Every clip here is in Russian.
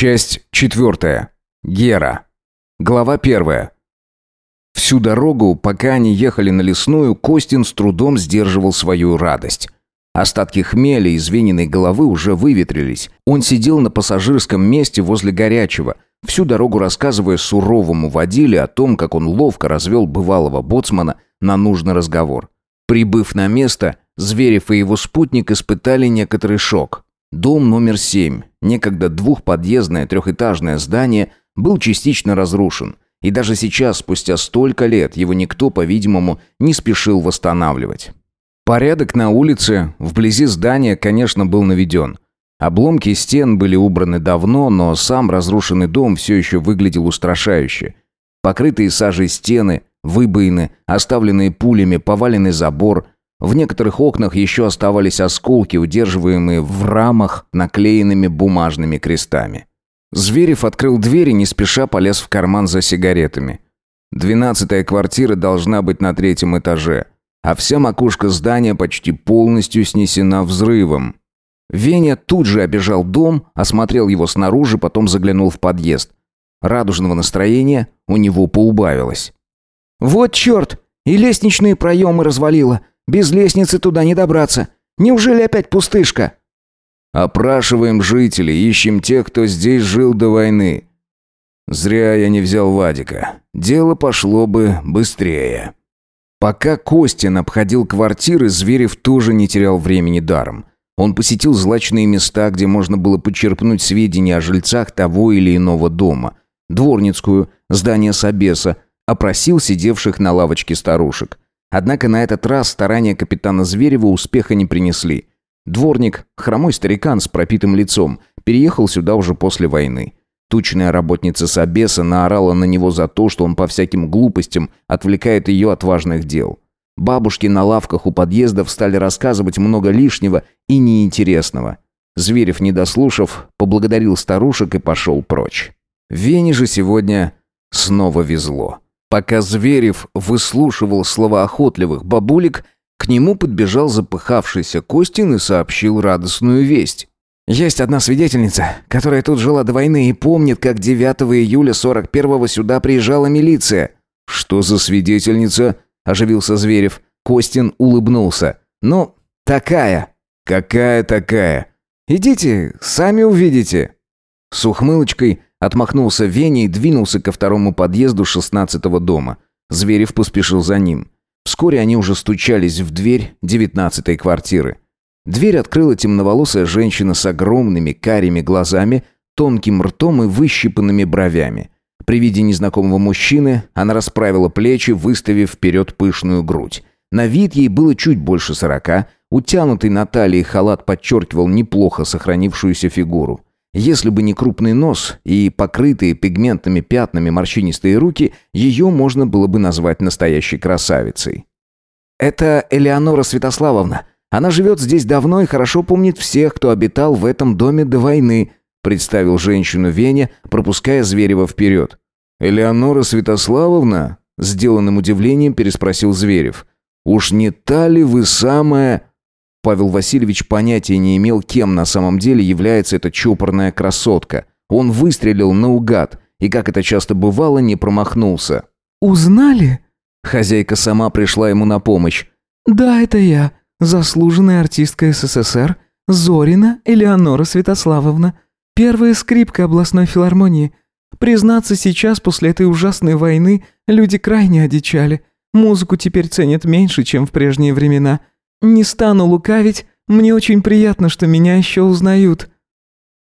Часть четвертая. Гера. Глава первая. Всю дорогу, пока они ехали на лесную, Костин с трудом сдерживал свою радость. Остатки хмеля и звененной головы уже выветрились. Он сидел на пассажирском месте возле горячего, всю дорогу рассказывая суровому водиле о том, как он ловко развел бывалого боцмана на нужный разговор. Прибыв на место, Зверев и его спутник испытали некоторый шок. Дом номер семь, некогда двухподъездное трехэтажное здание, был частично разрушен, и даже сейчас, спустя столько лет, его никто, по-видимому, не спешил восстанавливать. Порядок на улице, вблизи здания, конечно, был наведен. Обломки стен были убраны давно, но сам разрушенный дом все еще выглядел устрашающе. Покрытые сажей стены, выбоины, оставленные пулями, поваленный забор – в некоторых окнах еще оставались осколки, удерживаемые в рамах наклеенными бумажными крестами. Зверев открыл дверь и не спеша полез в карман за сигаретами. Двенадцатая квартира должна быть на третьем этаже, а вся макушка здания почти полностью снесена взрывом. Веня тут же обежал дом, осмотрел его снаружи, потом заглянул в подъезд. Радужного настроения у него поубавилось. «Вот черт! И лестничные проемы развалило! Без лестницы туда не добраться. Неужели опять пустышка?» «Опрашиваем жителей, ищем тех, кто здесь жил до войны. Зря я не взял Вадика. Дело пошло бы быстрее». Пока Костин обходил квартиры, Зверев тоже не терял времени даром. Он посетил злачные места, где можно было почерпнуть сведения о жильцах того или иного дома. Дворницкую, здание Собеса, опросил сидевших на лавочке старушек. Однако на этот раз старания капитана Зверева успеха не принесли. Дворник, хромой старикан с пропитым лицом, переехал сюда уже после войны. Тучная работница Собеса наорала на него за то, что он по всяким глупостям отвлекает ее от важных дел. Бабушки на лавках у подъездов стали рассказывать много лишнего и неинтересного. Зверев, не дослушав, поблагодарил старушек и пошел прочь. Вене же сегодня снова везло. Пока Зверев выслушивал слова охотливых бабулек, к нему подбежал запыхавшийся Костин и сообщил радостную весть. «Есть одна свидетельница, которая тут жила до войны и помнит, как 9 июля 41-го сюда приезжала милиция». «Что за свидетельница?» – оживился Зверев. Костин улыбнулся. «Ну, такая». «Какая такая?» «Идите, сами увидите». С ухмылочкой Отмахнулся Веня и двинулся ко второму подъезду шестнадцатого дома. Зверев поспешил за ним. Вскоре они уже стучались в дверь девятнадцатой квартиры. Дверь открыла темноволосая женщина с огромными карими глазами, тонким ртом и выщипанными бровями. При виде незнакомого мужчины она расправила плечи, выставив вперед пышную грудь. На вид ей было чуть больше сорока, утянутый на талии халат подчеркивал неплохо сохранившуюся фигуру. Если бы не крупный нос и покрытые пигментными пятнами морщинистые руки, ее можно было бы назвать настоящей красавицей. «Это Элеонора Святославовна. Она живет здесь давно и хорошо помнит всех, кто обитал в этом доме до войны», представил женщину Веня, пропуская Зверева вперед. «Элеонора Святославовна?» Сделанным удивлением переспросил Зверев. «Уж не та ли вы самая...» Павел Васильевич понятия не имел, кем на самом деле является эта чопорная красотка. Он выстрелил наугад и, как это часто бывало, не промахнулся. «Узнали?» Хозяйка сама пришла ему на помощь. «Да, это я, заслуженная артистка СССР, Зорина Элеонора Святославовна, первая скрипка областной филармонии. Признаться, сейчас, после этой ужасной войны, люди крайне одичали. Музыку теперь ценят меньше, чем в прежние времена. «Не стану лукавить, мне очень приятно, что меня еще узнают».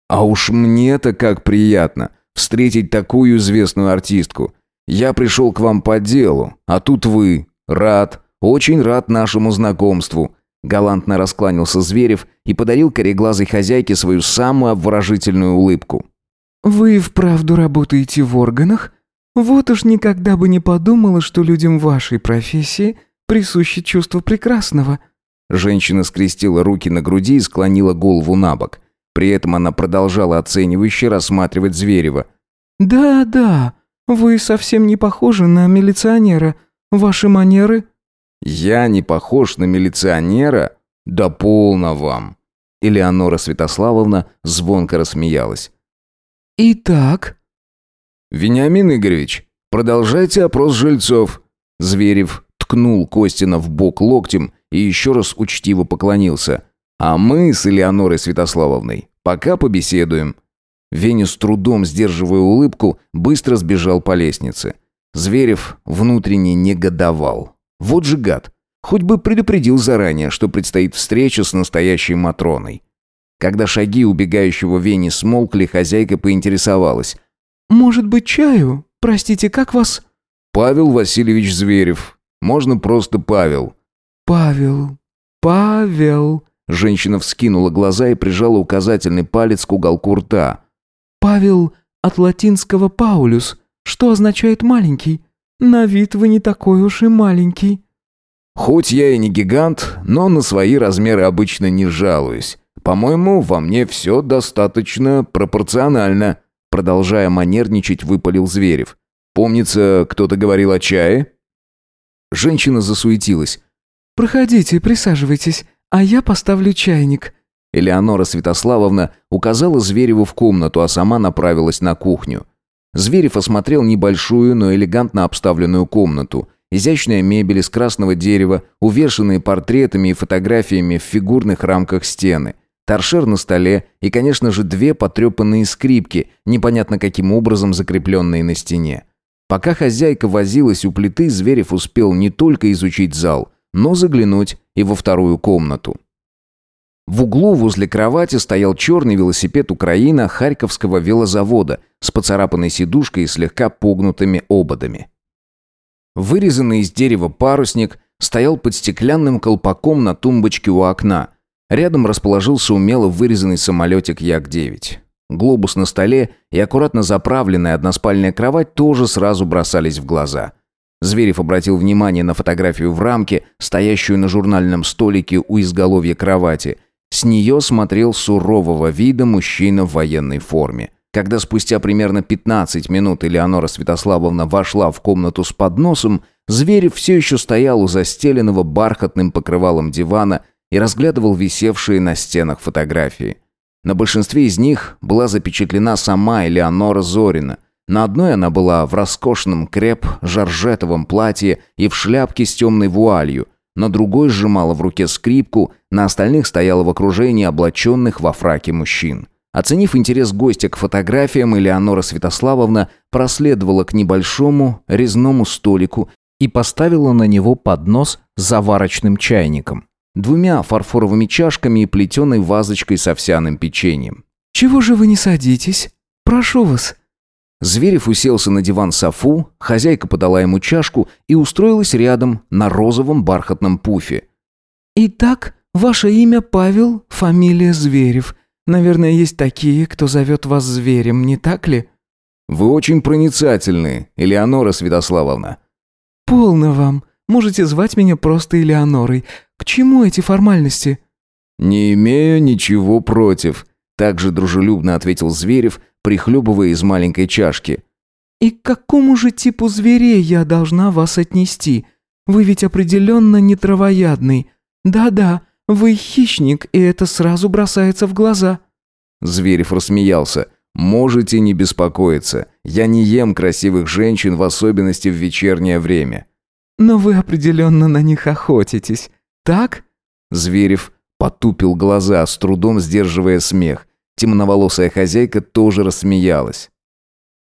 «А уж мне-то как приятно встретить такую известную артистку. Я пришел к вам по делу, а тут вы. Рад, очень рад нашему знакомству». Галантно раскланялся Зверев и подарил кореглазой хозяйке свою самую обворожительную улыбку. «Вы вправду работаете в органах? Вот уж никогда бы не подумала, что людям вашей профессии присуще чувство прекрасного», Женщина скрестила руки на груди и склонила голову на бок. При этом она продолжала оценивающе рассматривать Зверева. «Да, да, вы совсем не похожи на милиционера. Ваши манеры...» «Я не похож на милиционера? Да полно вам!» Элеонора Святославовна звонко рассмеялась. «Итак...» «Вениамин Игоревич, продолжайте опрос жильцов». Зверев ткнул Костина в бок локтем и еще раз учтиво поклонился. «А мы с Элеонорой Святославовной пока побеседуем». Веня с трудом, сдерживая улыбку, быстро сбежал по лестнице. Зверев внутренне негодовал. Вот же гад. Хоть бы предупредил заранее, что предстоит встреча с настоящей Матроной. Когда шаги убегающего Вени смолкли, хозяйка поинтересовалась. «Может быть, чаю? Простите, как вас?» «Павел Васильевич Зверев. Можно просто Павел». «Павел, Павел...» Женщина вскинула глаза и прижала указательный палец к уголку рта. «Павел от латинского «паулюс», что означает «маленький». На вид вы не такой уж и маленький». «Хоть я и не гигант, но на свои размеры обычно не жалуюсь. По-моему, во мне все достаточно пропорционально», продолжая манерничать, выпалил Зверев. «Помнится, кто-то говорил о чае?» Женщина засуетилась. «Проходите, присаживайтесь, а я поставлю чайник». Элеонора Святославовна указала Звереву в комнату, а сама направилась на кухню. Зверев осмотрел небольшую, но элегантно обставленную комнату. Изящная мебель из красного дерева, увешанные портретами и фотографиями в фигурных рамках стены. Торшер на столе и, конечно же, две потрепанные скрипки, непонятно каким образом закрепленные на стене. Пока хозяйка возилась у плиты, Зверев успел не только изучить зал, но заглянуть и во вторую комнату. В углу возле кровати стоял черный велосипед Украина Харьковского велозавода с поцарапанной сидушкой и слегка погнутыми ободами. Вырезанный из дерева парусник стоял под стеклянным колпаком на тумбочке у окна. Рядом расположился умело вырезанный самолетик Як-9. Глобус на столе и аккуратно заправленная односпальная кровать тоже сразу бросались в глаза. Зверев обратил внимание на фотографию в рамке, стоящую на журнальном столике у изголовья кровати. С нее смотрел сурового вида мужчина в военной форме. Когда спустя примерно 15 минут Элеонора Святославовна вошла в комнату с подносом, Зверев все еще стоял у застеленного бархатным покрывалом дивана и разглядывал висевшие на стенах фотографии. На большинстве из них была запечатлена сама Элеонора Зорина. На одной она была в роскошном креп-жаржетовом платье и в шляпке с темной вуалью, на другой сжимала в руке скрипку, на остальных стояла в окружении облаченных во фраке мужчин. Оценив интерес гостя к фотографиям, Элеонора Святославовна проследовала к небольшому резному столику и поставила на него поднос с заварочным чайником двумя фарфоровыми чашками и плетеной вазочкой с овсяным печеньем. «Чего же вы не садитесь? Прошу вас». Зверев уселся на диван Софу, хозяйка подала ему чашку и устроилась рядом на розовом бархатном пуфе. «Итак, ваше имя Павел, фамилия Зверев. Наверное, есть такие, кто зовет вас Зверем, не так ли?» «Вы очень проницательны, Элеонора Святославовна». «Полно вам. Можете звать меня просто Элеонорой. К чему эти формальности?» «Не имею ничего против», — также дружелюбно ответил Зверев, прихлебывая из маленькой чашки. «И к какому же типу зверей я должна вас отнести? Вы ведь определенно не травоядный. Да-да, вы хищник, и это сразу бросается в глаза». Зверев рассмеялся. «Можете не беспокоиться. Я не ем красивых женщин, в особенности в вечернее время». «Но вы определенно на них охотитесь. Так?» Зверев потупил глаза, с трудом сдерживая смех. Темноволосая хозяйка тоже рассмеялась.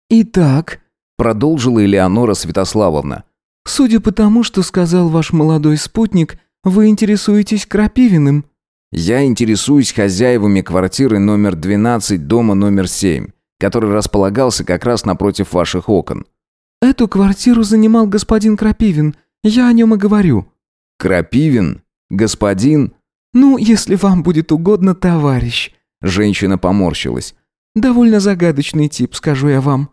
«Итак», — продолжила Элеонора Святославовна, «судя по тому, что сказал ваш молодой спутник, вы интересуетесь Крапивиным?» «Я интересуюсь хозяевами квартиры номер 12 дома номер 7, который располагался как раз напротив ваших окон». «Эту квартиру занимал господин Крапивин. Я о нем и говорю». «Крапивин? Господин?» «Ну, если вам будет угодно, товарищ». Женщина поморщилась. «Довольно загадочный тип, скажу я вам».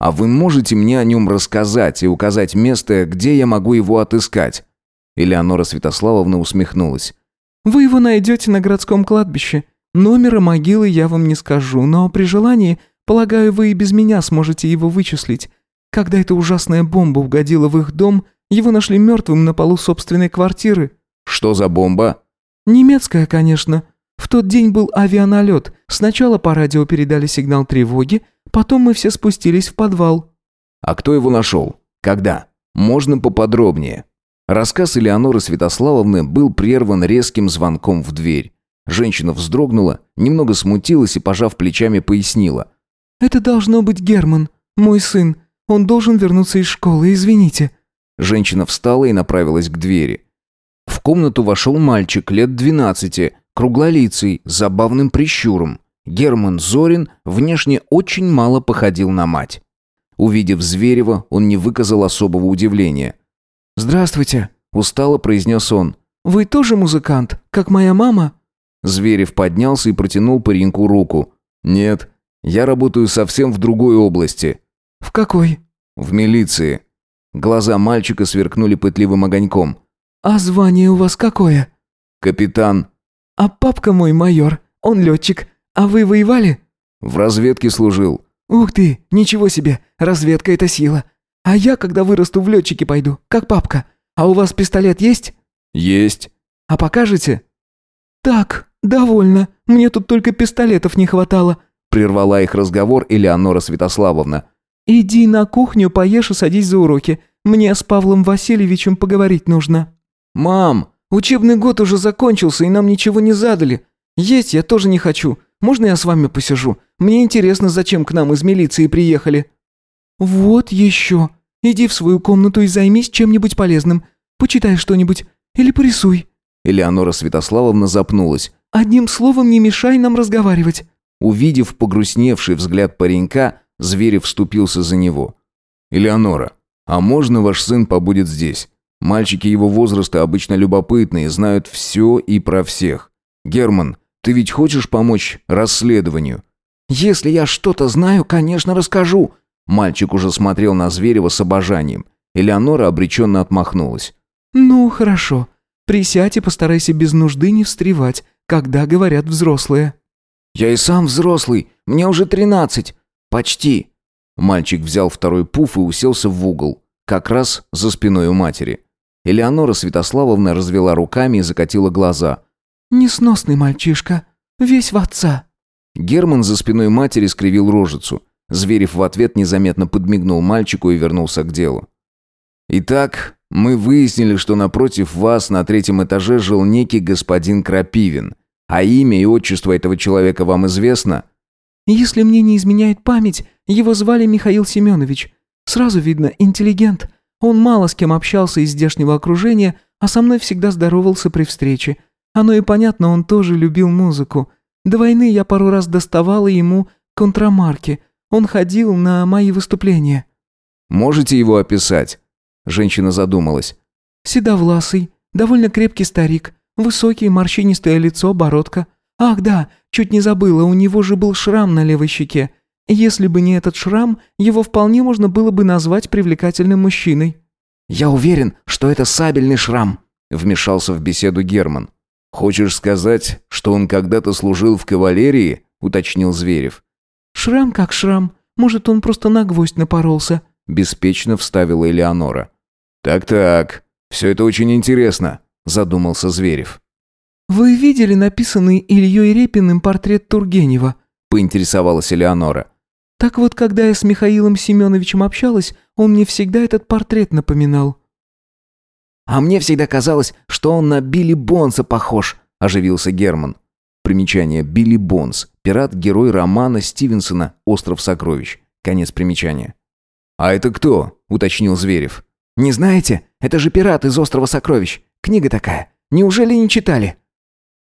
«А вы можете мне о нем рассказать и указать место, где я могу его отыскать?» Элеонора Святославовна усмехнулась. «Вы его найдете на городском кладбище. Номера могилы я вам не скажу, но при желании, полагаю, вы и без меня сможете его вычислить. Когда эта ужасная бомба угодила в их дом, его нашли мертвым на полу собственной квартиры». «Что за бомба?» «Немецкая, конечно. В тот день был авианалет. Сначала по радио передали сигнал тревоги, Потом мы все спустились в подвал». «А кто его нашел? Когда? Можно поподробнее?» Рассказ Элеоноры Святославовны был прерван резким звонком в дверь. Женщина вздрогнула, немного смутилась и, пожав плечами, пояснила. «Это должно быть Герман, мой сын. Он должен вернуться из школы, извините». Женщина встала и направилась к двери. В комнату вошел мальчик лет двенадцати, круглолицый, с забавным прищуром. Герман Зорин внешне очень мало походил на мать. Увидев Зверева, он не выказал особого удивления. «Здравствуйте», – устало произнес он. «Вы тоже музыкант, как моя мама?» Зверев поднялся и протянул пареньку руку. «Нет, я работаю совсем в другой области». «В какой?» «В милиции». Глаза мальчика сверкнули пытливым огоньком. «А звание у вас какое?» «Капитан». «А папка мой майор, он летчик. А вы воевали?» «В разведке служил». «Ух ты, ничего себе, разведка – это сила. А я, когда вырасту, в летчики пойду, как папка. А у вас пистолет есть?» «Есть». «А покажете?» «Так, довольно. Мне тут только пистолетов не хватало», – прервала их разговор Элеонора Святославовна. «Иди на кухню, поешь и садись за уроки. Мне с Павлом Васильевичем поговорить нужно». «Мам, учебный год уже закончился, и нам ничего не задали. Есть я тоже не хочу. Можно я с вами посижу? Мне интересно, зачем к нам из милиции приехали». «Вот еще. Иди в свою комнату и займись чем-нибудь полезным. Почитай что-нибудь. Или порисуй». Элеонора Святославовна запнулась. «Одним словом, не мешай нам разговаривать». Увидев погрустневший взгляд паренька, Зверев вступился за него. «Элеонора, а можно ваш сын побудет здесь? Мальчики его возраста обычно любопытные, знают все и про всех. Герман, ты ведь хочешь помочь расследованию?» «Если я что-то знаю, конечно, расскажу». Мальчик уже смотрел на Зверева с обожанием. Элеонора обреченно отмахнулась. «Ну, хорошо. Присядь и постарайся без нужды не встревать, когда говорят взрослые». «Я и сам взрослый. Мне уже тринадцать. Почти». Мальчик взял второй пуф и уселся в угол, как раз за спиной у матери. Элеонора Святославовна развела руками и закатила глаза. «Несносный мальчишка. Весь в отца». Герман за спиной матери скривил рожицу. Зверев в ответ незаметно подмигнул мальчику и вернулся к делу. «Итак, мы выяснили, что напротив вас на третьем этаже жил некий господин Крапивин. А имя и отчество этого человека вам известно?» «Если мне не изменяет память, его звали Михаил Семенович. Сразу видно, интеллигент. Он мало с кем общался из здешнего окружения, а со мной всегда здоровался при встрече. Оно и понятно, он тоже любил музыку. До войны я пару раз доставала ему контрамарки. Он ходил на мои выступления». «Можете его описать?» Женщина задумалась. «Седовласый, довольно крепкий старик, высокий, морщинистое лицо, бородка. Ах да, чуть не забыла, у него же был шрам на левой щеке. Если бы не этот шрам, его вполне можно было бы назвать привлекательным мужчиной». «Я уверен, что это сабельный шрам», — вмешался в беседу Герман. «Хочешь сказать, что он когда-то служил в кавалерии?» — уточнил Зверев. «Шрам как шрам. Может, он просто на гвоздь напоролся», — беспечно вставила Элеонора. «Так-так, все это очень интересно», — задумался Зверев. «Вы видели написанный Ильей Репиным портрет Тургенева?» — поинтересовалась Элеонора. «Так вот, когда я с Михаилом Семеновичем общалась, он мне всегда этот портрет напоминал». «А мне всегда казалось, что он на Билли Бонса похож», – оживился Герман. Примечание. Билли Бонс. Пират-герой романа Стивенсона «Остров сокровищ». Конец примечания. «А это кто?» – уточнил Зверев. «Не знаете? Это же пират из «Острова сокровищ». Книга такая. Неужели не читали?»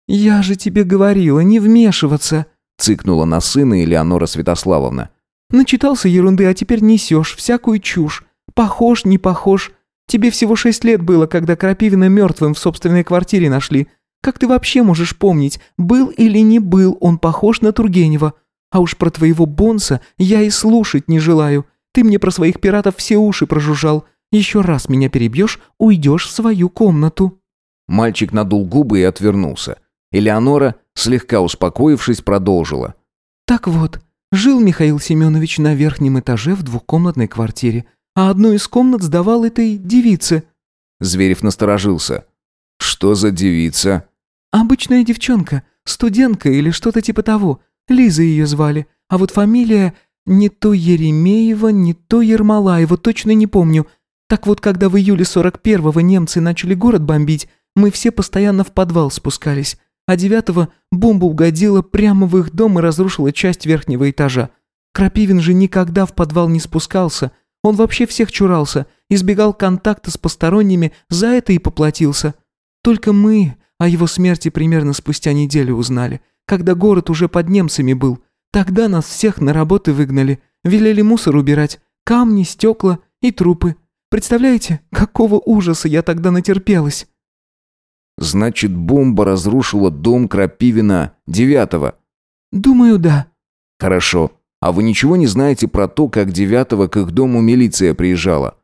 «Я же тебе говорила, не вмешиваться», – цыкнула на сына Элеонора Святославовна. «Начитался ерунды, а теперь несешь всякую чушь. Похож, не похож. Тебе всего шесть лет было, когда Крапивина мертвым в собственной квартире нашли. Как ты вообще можешь помнить, был или не был он похож на Тургенева? А уж про твоего Бонса я и слушать не желаю. Ты мне про своих пиратов все уши прожужжал. Еще раз меня перебьешь, уйдешь в свою комнату». Мальчик надул губы и отвернулся. Элеонора, слегка успокоившись, продолжила. «Так вот, жил Михаил Семенович на верхнем этаже в двухкомнатной квартире а одну из комнат сдавал этой девице». Зверев насторожился. «Что за девица?» «Обычная девчонка, студентка или что-то типа того. Лиза ее звали. А вот фамилия... Не то Еремеева, не то Ермолаева, точно не помню. Так вот, когда в июле 41-го немцы начали город бомбить, мы все постоянно в подвал спускались. А девятого бомба угодила прямо в их дом и разрушила часть верхнего этажа. Крапивин же никогда в подвал не спускался. Он вообще всех чурался, избегал контакта с посторонними, за это и поплатился. Только мы о его смерти примерно спустя неделю узнали, когда город уже под немцами был. Тогда нас всех на работы выгнали, велели мусор убирать, камни, стекла и трупы. Представляете, какого ужаса я тогда натерпелась?» «Значит, бомба разрушила дом Крапивина девятого?» «Думаю, да». «Хорошо. А вы ничего не знаете про то, как девятого к их дому милиция приезжала?»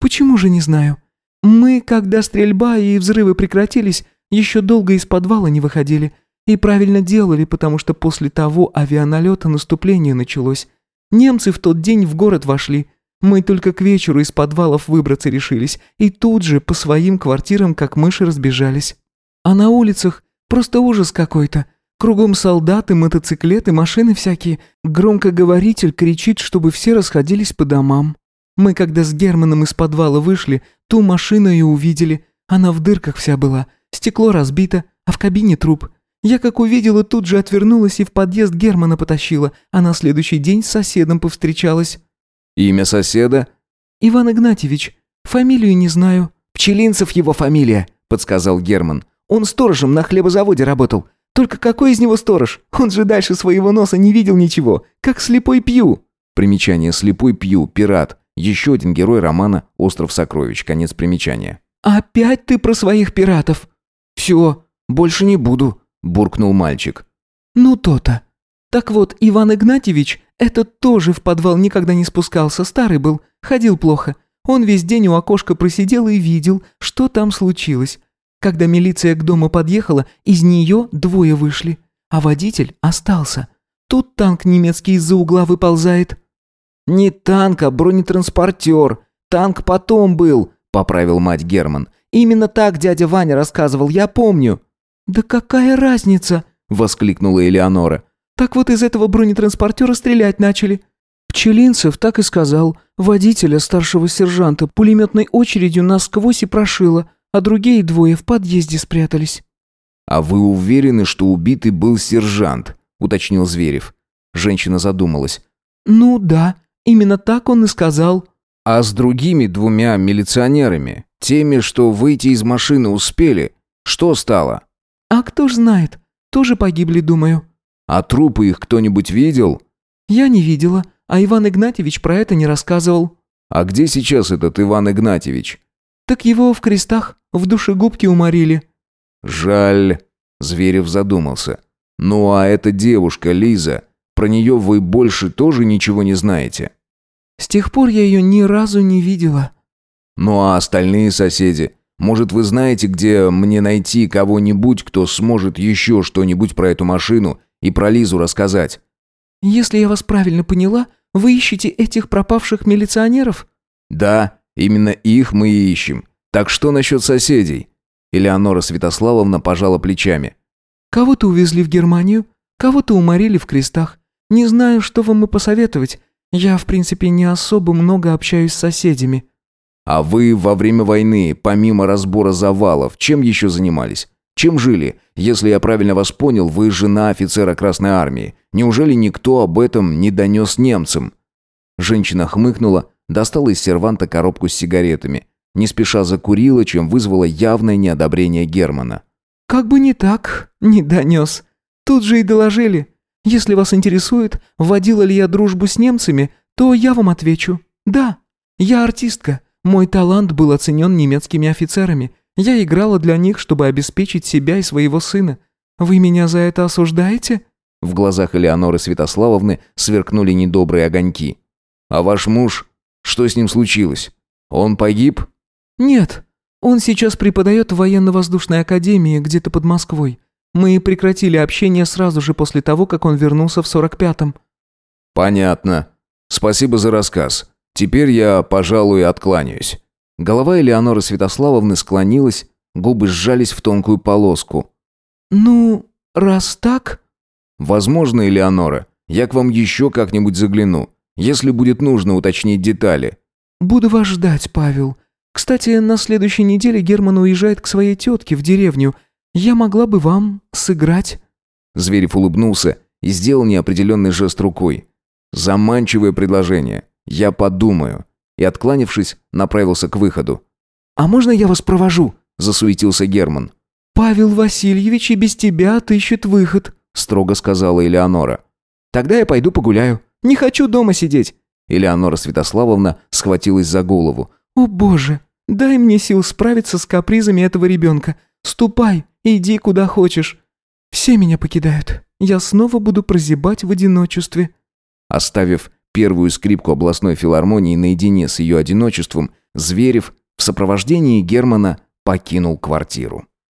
«Почему же не знаю? Мы, когда стрельба и взрывы прекратились, еще долго из подвала не выходили. И правильно делали, потому что после того авианалета наступление началось. Немцы в тот день в город вошли. Мы только к вечеру из подвалов выбраться решились, и тут же по своим квартирам как мыши разбежались. А на улицах просто ужас какой-то. Кругом солдаты, мотоциклеты, машины всякие. Громкоговоритель кричит, чтобы все расходились по домам. Мы, когда с Германом из подвала вышли, ту машину и увидели. Она в дырках вся была, стекло разбито, а в кабине труп. Я как увидела, тут же отвернулась и в подъезд Германа потащила, а на следующий день с соседом повстречалась. Имя соседа? Иван Игнатьевич. Фамилию не знаю. Пчелинцев его фамилия, подсказал Герман. Он сторожем на хлебозаводе работал. Только какой из него сторож? Он же дальше своего носа не видел ничего. Как слепой пью. Примечание «Слепой пью», «Пират». Еще один герой романа «Остров сокровищ». Конец примечания. «Опять ты про своих пиратов?» «Все, больше не буду», – буркнул мальчик. «Ну то-то. Так вот, Иван Игнатьевич этот тоже в подвал никогда не спускался, старый был, ходил плохо. Он весь день у окошка просидел и видел, что там случилось. Когда милиция к дому подъехала, из нее двое вышли, а водитель остался. Тут танк немецкий из-за угла выползает. «Не танк, а бронетранспортер. Танк потом был», — поправил мать Герман. «Именно так дядя Ваня рассказывал, я помню». «Да какая разница?» — воскликнула Элеонора. Так вот из этого бронетранспортера стрелять начали. Пчелинцев так и сказал. Водителя, старшего сержанта, пулеметной очередью насквозь и прошило, а другие двое в подъезде спрятались. «А вы уверены, что убитый был сержант?» – уточнил Зверев. Женщина задумалась. «Ну да, именно так он и сказал». «А с другими двумя милиционерами, теми, что выйти из машины успели, что стало?» «А кто ж знает, тоже погибли, думаю». А трупы их кто-нибудь видел? Я не видела, а Иван Игнатьевич про это не рассказывал. А где сейчас этот Иван Игнатьевич? Так его в крестах, в душегубке уморили. Жаль, Зверев задумался. Ну а эта девушка, Лиза, про нее вы больше тоже ничего не знаете? С тех пор я ее ни разу не видела. Ну а остальные соседи? Может, вы знаете, где мне найти кого-нибудь, кто сможет еще что-нибудь про эту машину и про Лизу рассказать. Если я вас правильно поняла, вы ищете этих пропавших милиционеров? Да, именно их мы и ищем. Так что насчет соседей? Элеонора Святославовна пожала плечами. Кого-то увезли в Германию, кого-то уморили в крестах. Не знаю, что вам и посоветовать. Я, в принципе, не особо много общаюсь с соседями. А вы во время войны, помимо разбора завалов, чем еще занимались? Чем жили? Если я правильно вас понял, вы жена офицера Красной Армии. Неужели никто об этом не донес немцам?» Женщина хмыкнула, достала из серванта коробку с сигаретами. Не спеша закурила, чем вызвало явное неодобрение Германа. «Как бы не так, не донес. Тут же и доложили. Если вас интересует, вводила ли я дружбу с немцами, то я вам отвечу. Да, я артистка. Мой талант был оценен немецкими офицерами. Я играла для них, чтобы обеспечить себя и своего сына. Вы меня за это осуждаете?» В глазах Элеоноры Святославовны сверкнули недобрые огоньки. «А ваш муж? Что с ним случилось? Он погиб?» «Нет. Он сейчас преподает в военно-воздушной академии где-то под Москвой. Мы прекратили общение сразу же после того, как он вернулся в 45-м». «Понятно. Спасибо за рассказ. Теперь я, пожалуй, откланяюсь». Голова Элеоноры Святославовны склонилась, губы сжались в тонкую полоску. «Ну, раз так...» «Возможно, Элеонора, я к вам еще как-нибудь загляну. если будет нужно уточнить детали. «Буду вас ждать, Павел. Кстати, на следующей неделе Герман уезжает к своей тетке в деревню. Я могла бы вам сыграть». Зверев улыбнулся и сделал неопределенный жест рукой. Заманчивое предложение. Я подумаю. И, откланившись, направился к выходу. «А можно я вас провожу?» – засуетился Герман. «Павел Васильевич и без тебя отыщет выход», – строго сказала Элеонора. «Тогда я пойду погуляю. Не хочу дома сидеть». Элеонора Святославовна схватилась за голову. «О боже, дай мне сил справиться с капризами этого ребенка. Ступай, иди куда хочешь. Все меня покидают. Я снова буду прозябать в одиночестве». Оставив первую скрипку областной филармонии наедине с ее одиночеством, Зверев в сопровождении Германа покинул квартиру.